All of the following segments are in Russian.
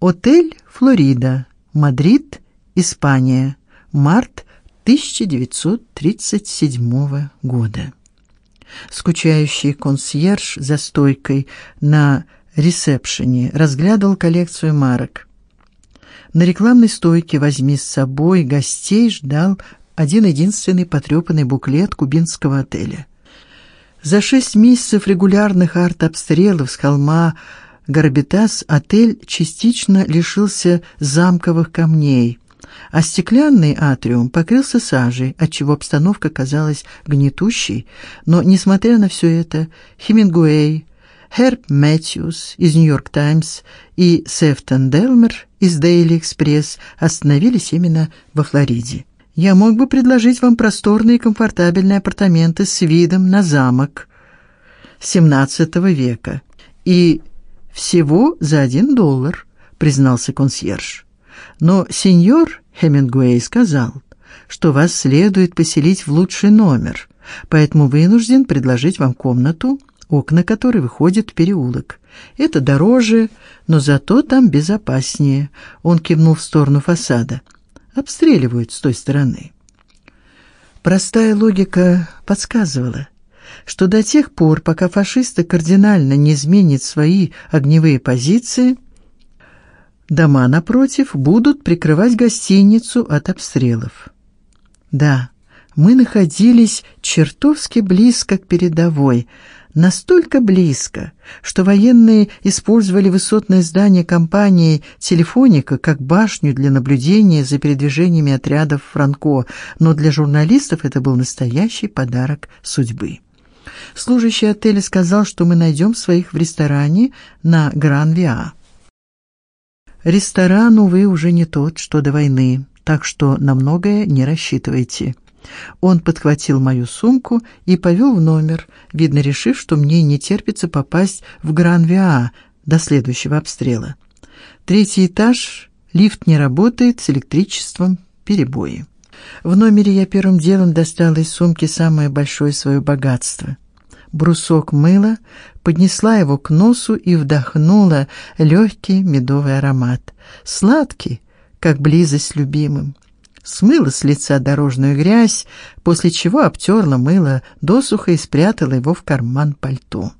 Отель Флорида, Мадрид, Испания. Март 1937 года. Скучающий консьерж за стойкой на ресепшене разглядывал коллекцию марок. На рекламной стойке «Возьми с собой» гостей ждал один единственный потрепанный буклет кубинского отеля. За шесть месяцев регулярных артобстрелов с холма Горбитас отель частично лишился замковых камней, а стеклянный атриум покрылся сажей, отчего обстановка казалась гнетущей, но несмотря на все это, Хемингуэй, Херб Мэтьюс из Нью-Йорк Таймс и Сефтон Делмер из Daily Express остановились именно во Флориде. Я мог бы предложить вам просторные и комфортабельные апартаменты с видом на замок XVII века и всего за один доллар, признался консьерж. Но сеньор Хемингуэй сказал, что вас следует поселить в лучший номер, поэтому вынужден предложить вам комнату, окна которой выходят в переулок. Это дороже, но зато там безопаснее. Он кивнул в сторону фасада обстреливают с той стороны. Простая логика подсказывала, что до тех пор, пока фашисты кардинально не изменят свои огневые позиции, дома напротив будут прикрывать гостиницу от обстрелов. Да, мы находились чертовски близко к передовой, настолько близко, что военные использовали высотное здание компании Телефоника как башню для наблюдения за передвижениями отрядов Франко, но для журналистов это был настоящий подарок судьбы. Служащий отеля сказал, что мы найдем своих в ресторане на Гран-Виа. Ресторан увы уже не тот, что до войны, так что на многое не рассчитывайте. Он подхватил мою сумку и повел в номер, видно решив, что мне не терпится попасть в Гран-Виа до следующего обстрела. Третий этаж, лифт не работает, с электричеством перебои. В номере я первым делом достала из сумки самое большое свое богатство. Брусок мыла, поднесла его к носу и вдохнула легкий медовый аромат, сладкий, как близость с любимым. Смыла с лица дорожную грязь, после чего обтерла мыло досуха и спрятала его в карман пальто.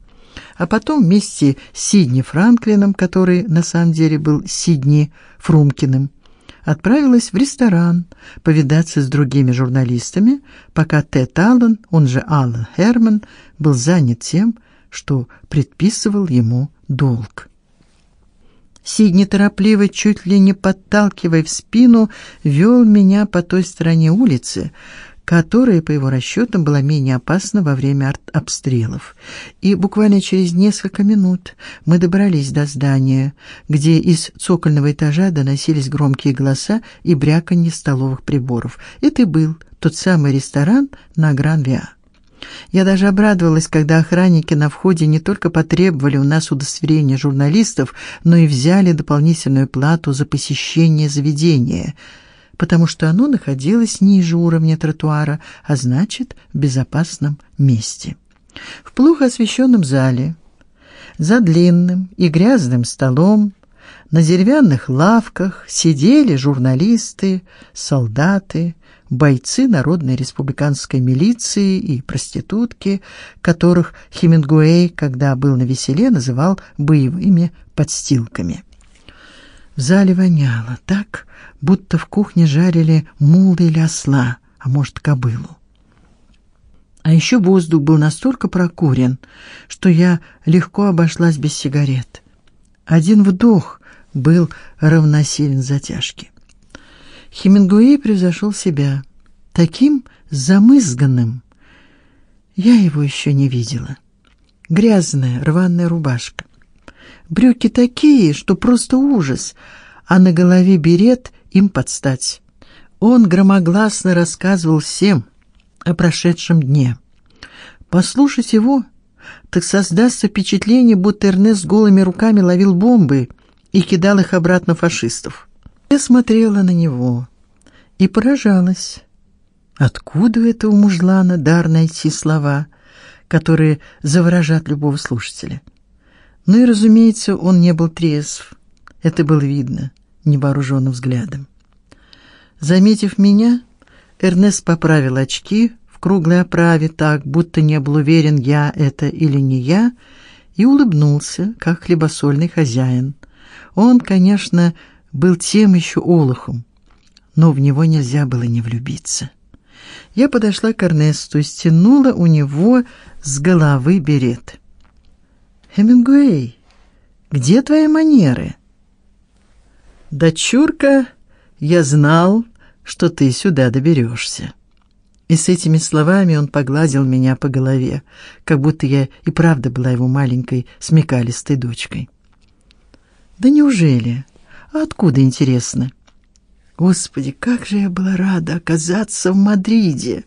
А потом вместе с Сидни Франклином, который на самом деле был Сидни Фрумкиным, отправилась в ресторан повидаться с другими журналистами, пока Тед Аллен, он же Аллен Херман, был занят тем, что предписывал ему долг. Сидни торопливо, чуть ли не подталкивая в спину, вел меня по той стороне улицы, которая, по его расчетам, была менее опасна во время обстрелов. И буквально через несколько минут мы добрались до здания, где из цокольного этажа доносились громкие голоса и бряканье столовых приборов. Это и был тот самый ресторан на Гран-Виа. Я даже обрадовалась, когда охранники на входе не только потребовали у нас удостоверения журналистов, но и взяли дополнительную плату за посещение заведения, потому что оно находилось ниже уровня тротуара, а значит, в безопасном месте. В плохо освещенном зале, за длинным и грязным столом, на деревянных лавках сидели журналисты, солдаты, бойцы Народной республиканской милиции и проститутки, которых Хемингуэй, когда был на веселе, называл боевыми подстилками. В зале воняло так, будто в кухне жарили мулы или осла, а может, кобылу. А еще воздух был настолько прокурен, что я легко обошлась без сигарет. Один вдох был равносилен затяжке. Хемингуэй превзошел себя, таким замызганным. Я его еще не видела. Грязная рваная рубашка, брюки такие, что просто ужас, а на голове берет им подстать. Он громогласно рассказывал всем о прошедшем дне. Послушать его, так создастся впечатление, будто Эрнест голыми руками ловил бомбы и кидал их обратно фашистов. Я смотрела на него и поражалась. Откуда у мужлана дар найти слова, которые заворожат любого слушателя? Ну и, разумеется, он не был трезв. Это было видно невооруженным взглядом. Заметив меня, Эрнест поправил очки в круглой оправе так, будто не был уверен, я это или не я, и улыбнулся, как хлебосольный хозяин. Он, конечно, был тем еще олухом, но в него нельзя было не влюбиться. Я подошла к Эрнесту и стянула у него с головы берет. Хемингуэй, где твои манеры? Дочурка, я знал, что ты сюда доберешься. И с этими словами он погладил меня по голове, как будто я и правда была его маленькой смекалистой дочкой. Да неужели? А откуда интересно? Господи, как же я была рада оказаться в Мадриде.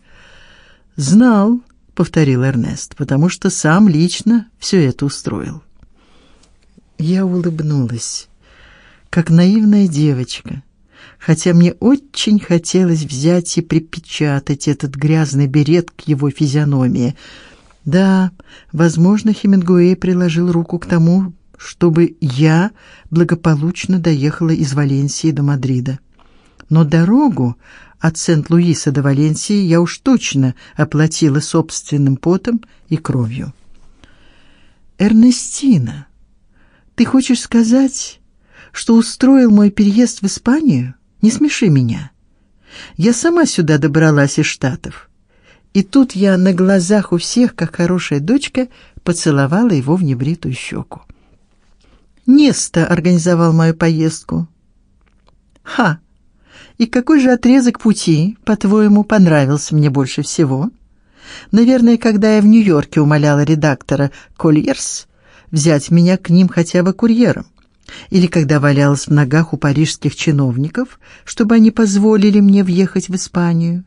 Знал, повторил Эрнест, потому что сам лично все это устроил. Я улыбнулась, как наивная девочка, хотя мне очень хотелось взять и припечатать этот грязный берет к его физиономии. Да, возможно, Хемингуэй приложил руку к тому, чтобы я благополучно доехала из Валенсии до Мадрида но дорогу от Сент-Луиса до Валенсии я уж точно оплатила собственным потом и кровью. Эрнестина, ты хочешь сказать, что устроил мой переезд в Испанию? Не смеши меня. Я сама сюда добралась из Штатов. И тут я на глазах у всех, как хорошая дочка, поцеловала его в небритую щеку. Неста организовал мою поездку. Ха. И какой же отрезок пути, по-твоему, понравился мне больше всего? Наверное, когда я в Нью-Йорке умоляла редактора Кольерс взять меня к ним хотя бы курьером, или когда валялась в ногах у парижских чиновников, чтобы они позволили мне въехать в Испанию.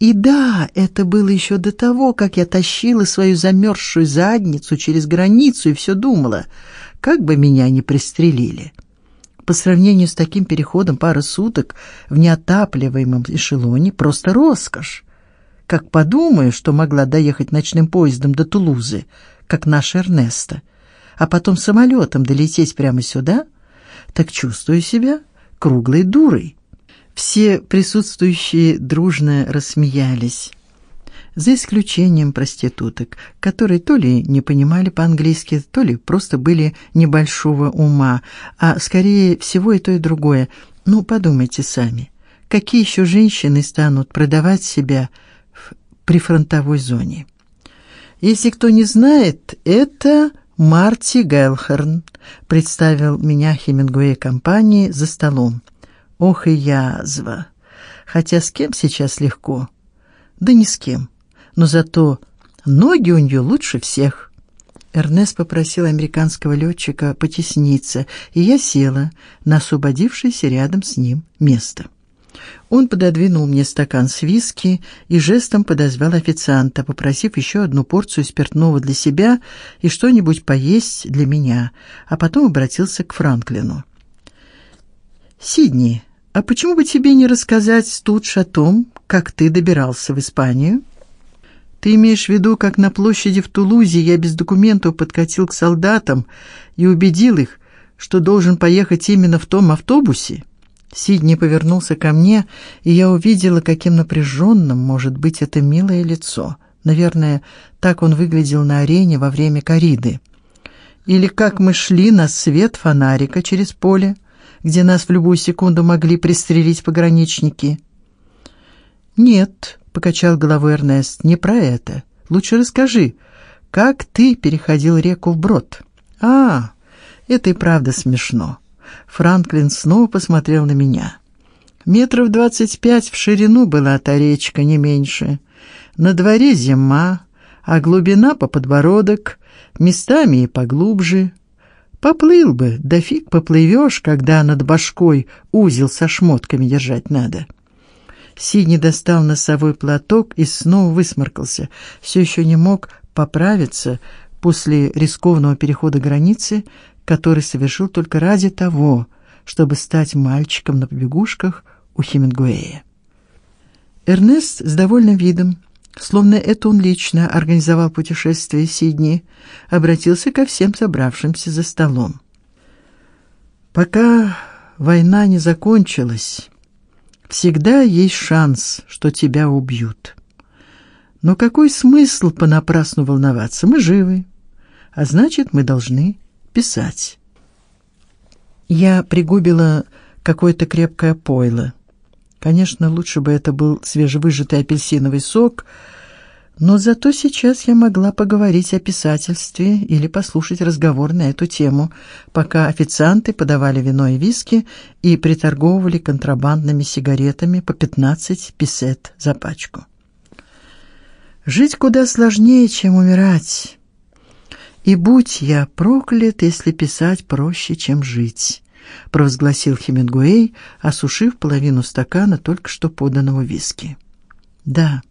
И да, это было еще до того, как я тащила свою замерзшую задницу через границу и все думала, как бы меня не пристрелили. По сравнению с таким переходом пара суток в неотапливаемом эшелоне просто роскошь. Как подумаю, что могла доехать ночным поездом до Тулузы, как наша Эрнеста, а потом самолетом долететь прямо сюда, так чувствую себя круглой дурой. Все присутствующие дружно рассмеялись за исключением проституток, которые то ли не понимали по-английски, то ли просто были небольшого ума, а скорее всего и то и другое. Ну, подумайте сами. Какие еще женщины станут продавать себя в прифронтовой зоне? Если кто не знает, это Марти Гелхерн представил меня Хемингуэй компании за столом. Ох и язва. Хотя с кем сейчас легко? Да ни с кем но зато ноги у нее лучше всех. Эрнест попросил американского летчика потесниться, и я села на освободившееся рядом с ним место. Он пододвинул мне стакан с виски и жестом подозвал официанта, попросив еще одну порцию спиртного для себя и что-нибудь поесть для меня, а потом обратился к Франклину. Сидни, а почему бы тебе не рассказать тут о том, как ты добирался в Испанию? Ты имеешь в виду, как на площади в Тулузе я без документов подкатил к солдатам и убедил их, что должен поехать именно в том автобусе? Сидни повернулся ко мне, и я увидела, каким напряженным может быть это милое лицо. Наверное, так он выглядел на арене во время кориды. Или как мы шли на свет фонарика через поле, где нас в любую секунду могли пристрелить пограничники. Нет, покачал головой Эрнест. Не про это. Лучше расскажи, как ты переходил реку вброд. А, это и правда смешно. Франклин снова посмотрел на меня. Метров двадцать пять в ширину была та речка, не меньше. На дворе зима, а глубина по подбородок, местами и поглубже. Поплыл бы, да фиг поплывешь, когда над башкой узел со шмотками держать надо. Синий достал носовой платок и снова высморкался. Все еще не мог поправиться после рискованного перехода границы, который совершил только ради того, чтобы стать мальчиком на побегушках у Хемингуэя. Эрнест с довольным видом, словно это он лично организовал путешествие Сидни, обратился ко всем собравшимся за столом. Пока война не закончилась, всегда есть шанс, что тебя убьют. Но какой смысл понапрасну волноваться? Мы живы, а значит, мы должны писать. Я пригубила какое-то крепкое пойло. Конечно, лучше бы это был свежевыжатый апельсиновый сок, но зато сейчас я могла поговорить о писательстве или послушать разговор на эту тему, пока официанты подавали вино и виски и приторговывали контрабандными сигаретами по 15 песет за пачку. Жить куда сложнее, чем умирать. И будь я проклят, если писать проще, чем жить провозгласил Хемингуэй, осушив половину стакана только что поданного виски. Да.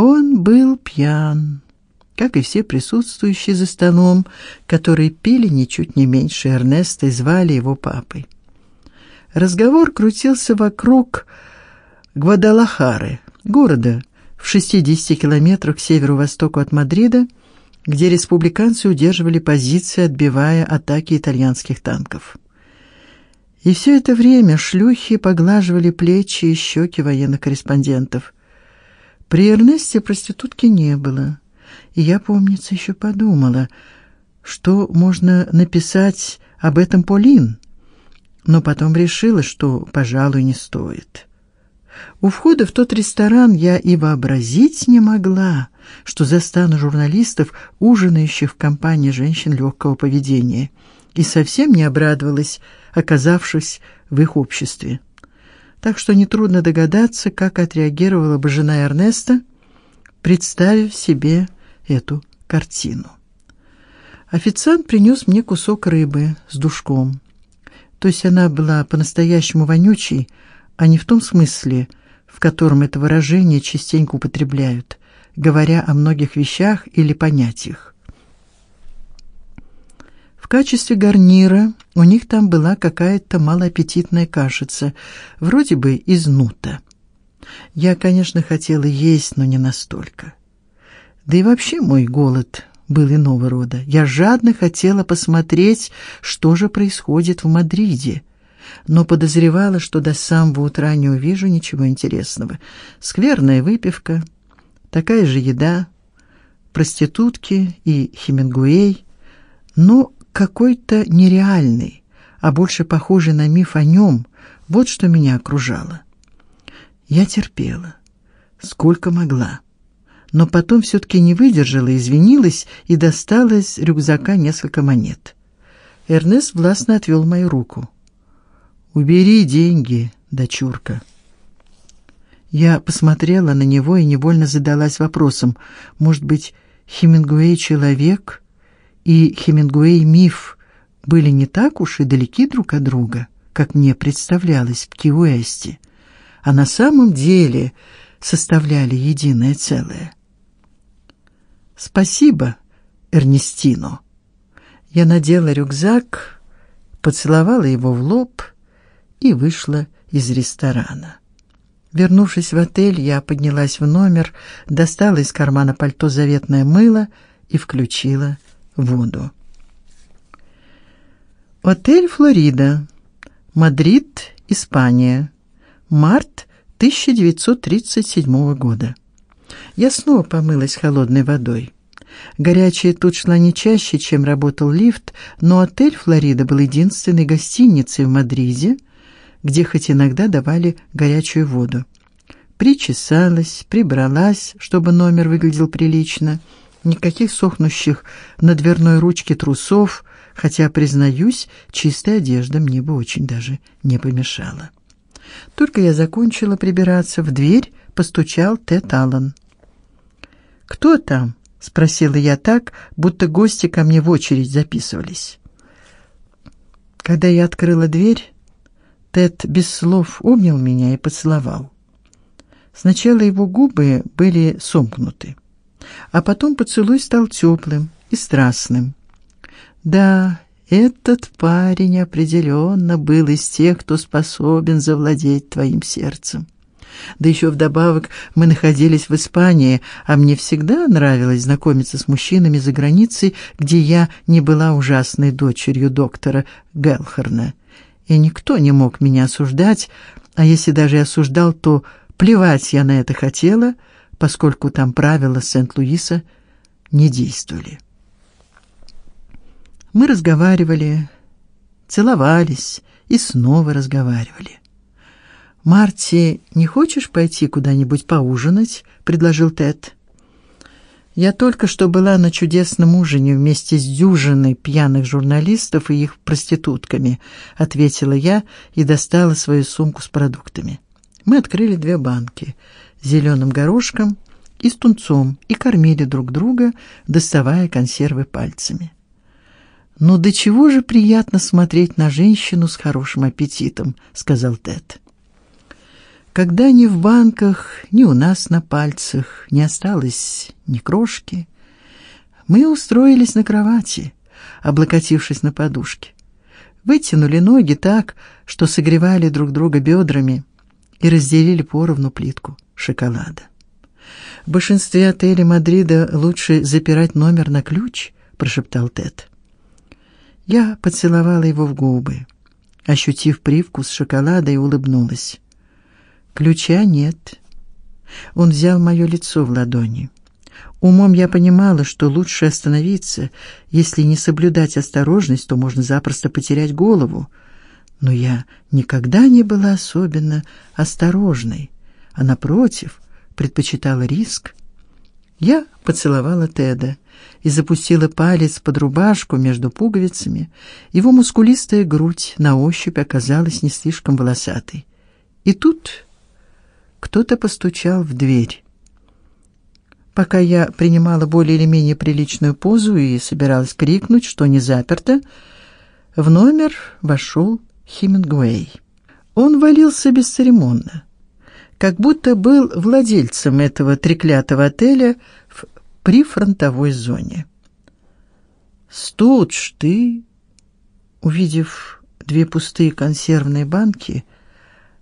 Он был пьян, как и все присутствующие за столом, которые пили ничуть не меньше Эрнеста и звали его папой. Разговор крутился вокруг Гвадалахары, города в 60 километрах к северо-востоку от Мадрида, где республиканцы удерживали позиции, отбивая атаки итальянских танков. И все это время шлюхи поглаживали плечи и щеки военных корреспондентов. При Эрнесте проститутки не было. И я, помнится, еще подумала, что можно написать об этом Полин, но потом решила, что, пожалуй, не стоит. У входа в тот ресторан я и вообразить не могла, что застану журналистов, ужинающих в компании женщин легкого поведения, и совсем не обрадовалась, оказавшись в их обществе. Так что нетрудно догадаться, как отреагировала бы жена Эрнеста, представив себе эту картину. Официант принес мне кусок рыбы с душком. То есть она была по-настоящему вонючей, а не в том смысле, в котором это выражение частенько употребляют, говоря о многих вещах или понятиях. В качестве гарнира у них там была какая-то малоаппетитная кашица, вроде бы из нута. Я, конечно, хотела есть, но не настолько. Да и вообще мой голод был иного рода. Я жадно хотела посмотреть, что же происходит в Мадриде, но подозревала, что до самого утра не увижу ничего интересного. Скверная выпивка, такая же еда, проститутки и Хемингуэй, но какой-то нереальный, а больше похожий на миф о нем. Вот что меня окружало. Я терпела, сколько могла. Но потом все таки не выдержала, извинилась и достала из рюкзака несколько монет. Эрнест властно отвел мою руку. Убери деньги, дочурка. Я посмотрела на него и невольно задалась вопросом: может быть, Хемингуэй человек, и Хемингуэй миф были не так уж и далеки друг от друга, как мне представлялось в Ки-Уэсте, а на самом деле составляли единое целое. Спасибо, Эрнестино. Я надела рюкзак, поцеловала его в лоб и вышла из ресторана. Вернувшись в отель, я поднялась в номер, достала из кармана пальто заветное мыло и включила воду. Отель Флорида. Мадрид, Испания. Март 1937 года. Я снова помылась холодной водой. Горячая тут шла не чаще, чем работал лифт, но отель Флорида был единственной гостиницей в Мадриде, где хоть иногда давали горячую воду. Причесалась, прибралась, чтобы номер выглядел прилично, Никаких сохнущих на дверной ручке трусов, хотя, признаюсь, чистая одежда мне бы очень даже не помешала. Только я закончила прибираться, в дверь постучал Тед Аллен. «Кто там?» — спросила я так, будто гости ко мне в очередь записывались. Когда я открыла дверь, Тед без слов обнял меня и поцеловал. Сначала его губы были сомкнуты а потом поцелуй стал теплым и страстным. Да, этот парень определенно был из тех, кто способен завладеть твоим сердцем. Да еще вдобавок мы находились в Испании, а мне всегда нравилось знакомиться с мужчинами за границей, где я не была ужасной дочерью доктора Гелхерна. И никто не мог меня осуждать, а если даже и осуждал, то плевать я на это хотела, поскольку там правила Сент-Луиса не действовали. Мы разговаривали, целовались и снова разговаривали. Марти, не хочешь пойти куда-нибудь поужинать? предложил Тед. Я только что была на чудесном ужине вместе с дюжиной пьяных журналистов и их проститутками, ответила я и достала свою сумку с продуктами. Мы открыли две банки зеленым горошком и с тунцом и кормили друг друга, доставая консервы пальцами. Но «Ну, до чего же приятно смотреть на женщину с хорошим аппетитом, сказал Тед когда ни в банках, ни у нас на пальцах не осталось ни крошки, мы устроились на кровати, облокотившись на подушки. Вытянули ноги так, что согревали друг друга бедрами и разделили поровну плитку шоколада. В большинстве отелей Мадрида лучше запирать номер на ключ, прошептал Тед. Я поцеловала его в губы, ощутив привкус шоколада и улыбнулась. Ключа нет. Он взял мое лицо в ладони. Умом я понимала, что лучше остановиться, если не соблюдать осторожность, то можно запросто потерять голову. Но я никогда не была особенно осторожной, а напротив, предпочитала риск. Я поцеловала Теда и запустила палец под рубашку между пуговицами. Его мускулистая грудь на ощупь оказалась не слишком волосатой. И тут кто-то постучал в дверь. Пока я принимала более или менее приличную позу и собиралась крикнуть, что не заперто, в номер вошел Хемингуэй. Он валился бесцеремонно, как будто был владельцем этого треклятого отеля в прифронтовой зоне. Студж, ты, увидев две пустые консервные банки,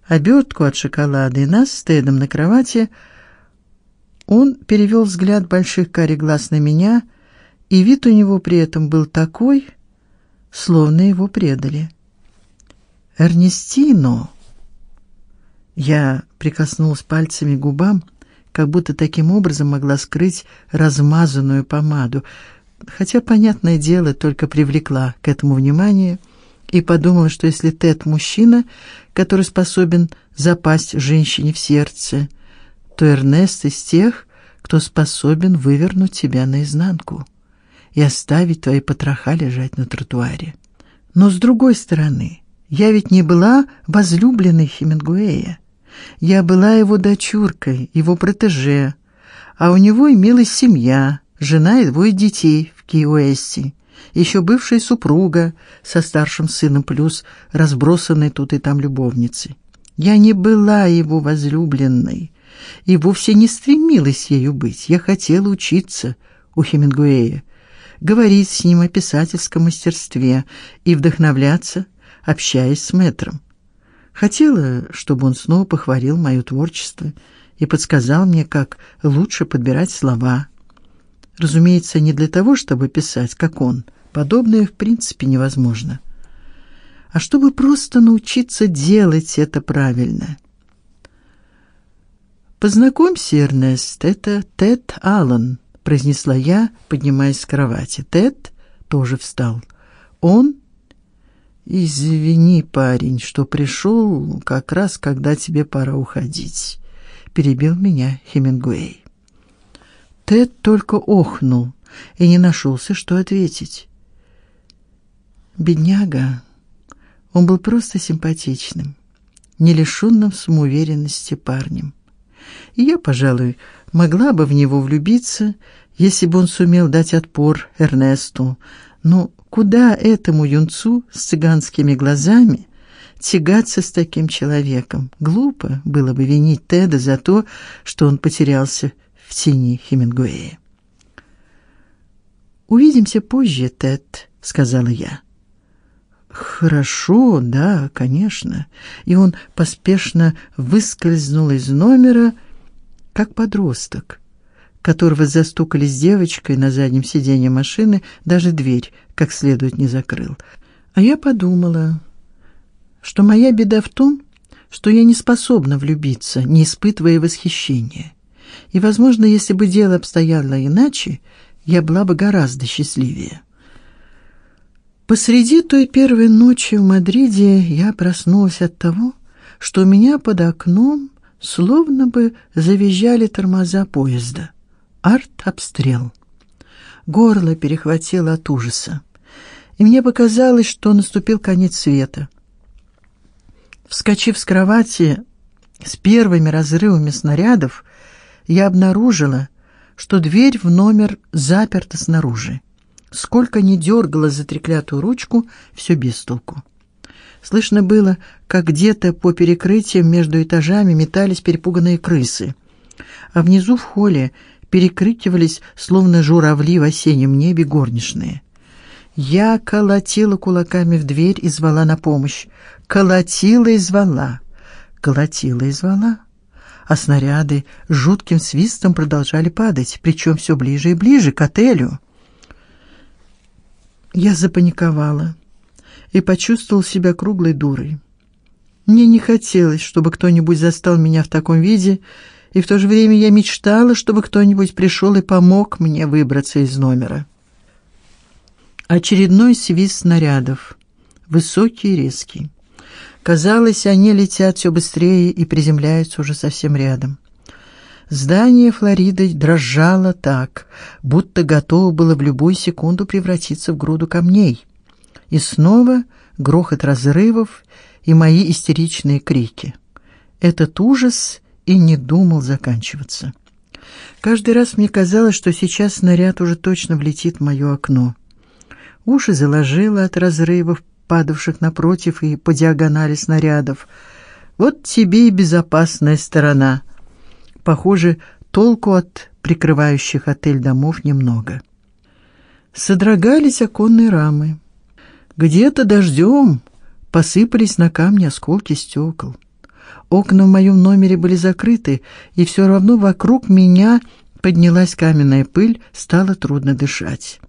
обертку от шоколада и нас с Тедом на кровати, он перевел взгляд больших карих глаз на меня, и вид у него при этом был такой, словно его предали. Эрнестино. Я прикоснулась пальцами к губам, как будто таким образом могла скрыть размазанную помаду, хотя понятное дело, только привлекла к этому внимание и подумала, что если Тед мужчина, который способен запасть женщине в сердце, то Эрнест из тех, кто способен вывернуть тебя наизнанку и оставить твои потроха лежать на тротуаре. Но с другой стороны, я ведь не была возлюбленной Хемингуэя. Я была его дочуркой, его протеже, а у него имелась семья, жена и двое детей в Киуэсте еще бывшая супруга со старшим сыном плюс разбросанные тут и там любовницы. Я не была его возлюбленной и вовсе не стремилась ею быть. Я хотела учиться у Хемингуэя, говорить с ним о писательском мастерстве и вдохновляться, общаясь с мэтром. Хотела, чтобы он снова похвалил мое творчество и подсказал мне, как лучше подбирать слова. Разумеется, не для того, чтобы писать, как он, Подобное в принципе невозможно. А чтобы просто научиться делать это правильно. Познакомься, Эрнест, это Тед Аллен, произнесла я, поднимаясь с кровати. Тед тоже встал. Он Извини, парень, что пришел как раз когда тебе пора уходить, перебил меня Хемингуэй. Тед только охнул и не нашелся, что ответить. Бедняга. Он был просто симпатичным, не лишенным самоуверенности парнем. И я, пожалуй, могла бы в него влюбиться, если бы он сумел дать отпор Эрнесту. Но куда этому юнцу с цыганскими глазами тягаться с таким человеком? Глупо было бы винить Теда за то, что он потерялся в тени Хемингуэя. Увидимся позже, Тед, сказала я. Хорошо, да, конечно. И он поспешно выскользнул из номера, как подросток, которого застукали с девочкой на заднем сиденье машины, даже дверь как следует не закрыл. А я подумала, что моя беда в том, что я не способна влюбиться, не испытывая восхищения. И, возможно, если бы дело обстояло иначе, я была бы гораздо счастливее. Посреди той первой ночи в Мадриде я проснулась от того, что у меня под окном словно бы завизжали тормоза поезда. Арт-обстрел. Горло перехватило от ужаса, и мне показалось, что наступил конец света. Вскочив с кровати с первыми разрывами снарядов, я обнаружила, что дверь в номер заперта снаружи. Сколько ни дергала за треклятую ручку, все без толку. Слышно было, как где-то по перекрытиям между этажами метались перепуганные крысы, а внизу в холле перекрикивались, словно журавли в осеннем небе, горничные. Я колотила кулаками в дверь и звала на помощь. Колотила и звала. Колотила и звала. А снаряды жутким свистом продолжали падать, причем все ближе и ближе к отелю. Я запаниковала и почувствовал себя круглой дурой. Мне не хотелось, чтобы кто-нибудь застал меня в таком виде, и в то же время я мечтала, чтобы кто-нибудь пришел и помог мне выбраться из номера. Очередной свист снарядов, высокий и резкий. Казалось, они летят все быстрее и приземляются уже совсем рядом. Здание Флориды дрожало так, будто готово было в любую секунду превратиться в груду камней. И снова грохот разрывов и мои истеричные крики. Этот ужас и не думал заканчиваться. Каждый раз мне казалось, что сейчас снаряд уже точно влетит в мое окно. Уши заложило от разрывов, падавших напротив и по диагонали снарядов. Вот тебе и безопасная сторона — Похоже, толку от прикрывающих отель домов немного. Содрогались оконные рамы. Где-то дождем посыпались на камни осколки стекол. Окна в моем номере были закрыты, и все равно вокруг меня поднялась каменная пыль, стало трудно дышать.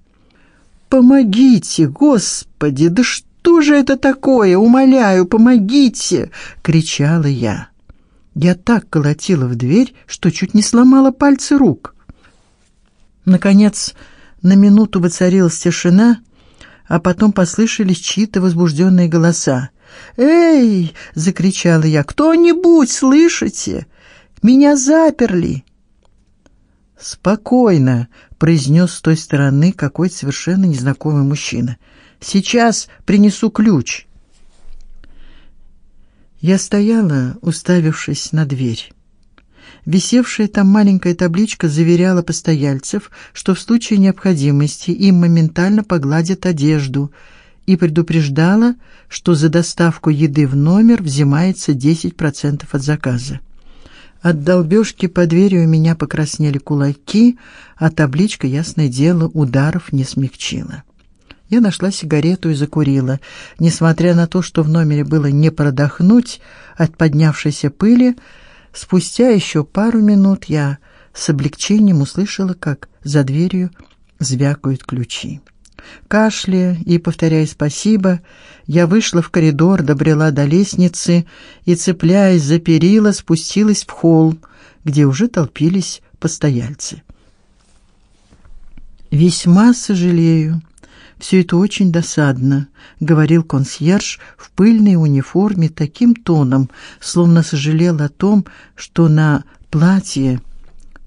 Помогите, Господи, да что же это такое? Умоляю, помогите, кричала я. Я так колотила в дверь, что чуть не сломала пальцы рук. Наконец, на минуту воцарилась тишина, а потом послышались чьи-то возбужденные голоса. «Эй!» — закричала я. «Кто-нибудь, слышите? Меня заперли!» «Спокойно!» — произнес с той стороны какой-то совершенно незнакомый мужчина. «Сейчас принесу ключ». Я стояла, уставившись на дверь. Висевшая там маленькая табличка заверяла постояльцев, что в случае необходимости им моментально погладят одежду, и предупреждала, что за доставку еды в номер взимается 10% от заказа. От долбежки по двери у меня покраснели кулаки, а табличка, ясное дело, ударов не смягчила. Я нашла сигарету и закурила. Несмотря на то, что в номере было не продохнуть от поднявшейся пыли, спустя еще пару минут я с облегчением услышала, как за дверью звякают ключи. Кашляя и повторяя спасибо, я вышла в коридор, добрела до лестницы и, цепляясь за перила, спустилась в холл, где уже толпились постояльцы. Весьма сожалею, все это очень досадно, говорил консьерж в пыльной униформе таким тоном, словно сожалел о том, что на платье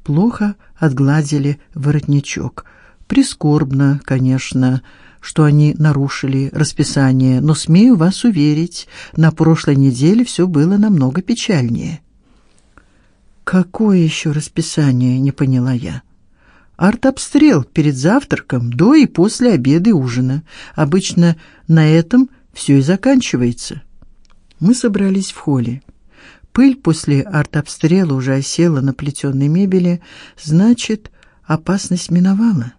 плохо отгладили воротничок. Прискорбно, конечно, что они нарушили расписание, но смею вас уверить, на прошлой неделе все было намного печальнее. Какое еще расписание, не поняла я. Артобстрел перед завтраком, до и после обеда и ужина. Обычно на этом все и заканчивается. Мы собрались в холле. Пыль после артобстрела уже осела на плетеной мебели, значит, опасность миновала.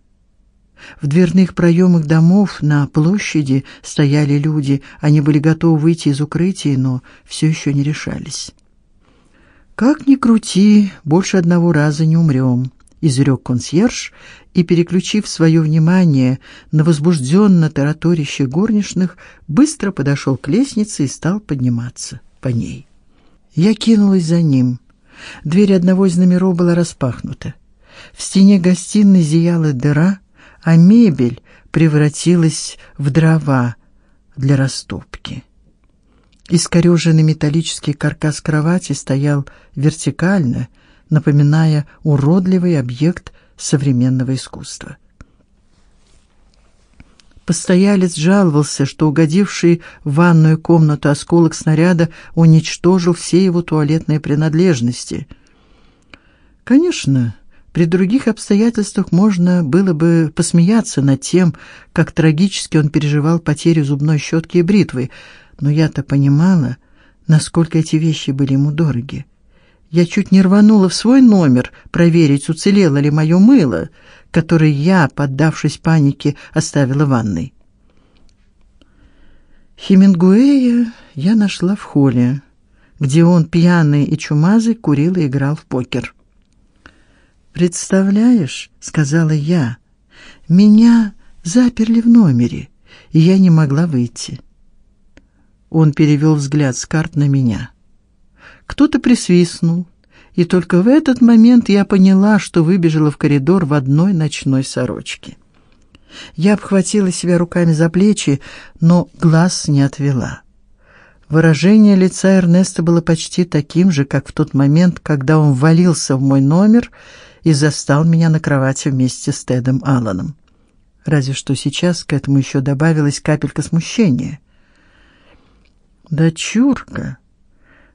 В дверных проемах домов на площади стояли люди. Они были готовы выйти из укрытий, но все еще не решались. Как ни крути, больше одного раза не умрем», — изрек консьерж и, переключив свое внимание на возбужденно тараторящих горничных, быстро подошел к лестнице и стал подниматься по ней. Я кинулась за ним. Дверь одного из номеров была распахнута. В стене гостиной зияла дыра, а мебель превратилась в дрова для растопки. Искореженный металлический каркас кровати стоял вертикально, напоминая уродливый объект современного искусства. Постоялец жаловался, что угодивший в ванную комнату осколок снаряда уничтожил все его туалетные принадлежности. Конечно, при других обстоятельствах можно было бы посмеяться над тем, как трагически он переживал потерю зубной щетки и бритвы, но я-то понимала, насколько эти вещи были ему дороги. Я чуть не рванула в свой номер проверить, уцелело ли мое мыло, которое я, поддавшись панике, оставила в ванной. Хемингуэя я нашла в холле, где он пьяный и чумазый курил и играл в покер. Представляешь, сказала я. Меня заперли в номере, и я не могла выйти. Он перевел взгляд с карт на меня. Кто-то присвистнул, и только в этот момент я поняла, что выбежала в коридор в одной ночной сорочке. Я обхватила себя руками за плечи, но глаз не отвела. Выражение лица Эрнеста было почти таким же, как в тот момент, когда он ввалился в мой номер и застал меня на кровати вместе с Тедом Алланом. Разве что сейчас к этому еще добавилась капелька смущения. Дочурка,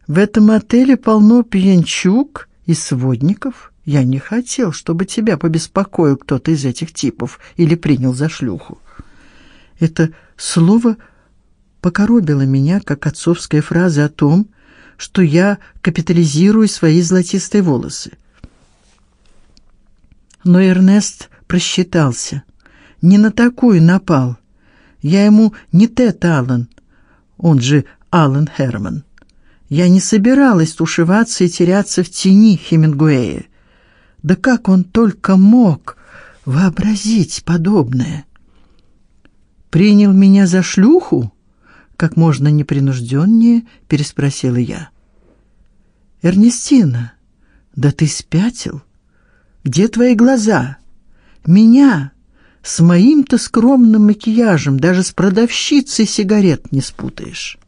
в этом отеле полно пьянчук и сводников. Я не хотел, чтобы тебя побеспокоил кто-то из этих типов или принял за шлюху. Это слово покоробило меня, как отцовская фраза о том, что я капитализирую свои золотистые волосы. Но Эрнест просчитался. Не на такую напал. Я ему не Тед Аллен, он же Аллен Херман. Я не собиралась тушеваться и теряться в тени Хемингуэя. Да как он только мог вообразить подобное? Принял меня за шлюху? Как можно непринужденнее переспросила я. Эрнестина, да ты спятил? Где твои глаза? Меня с моим-то скромным макияжем даже с продавщицей сигарет не спутаешь.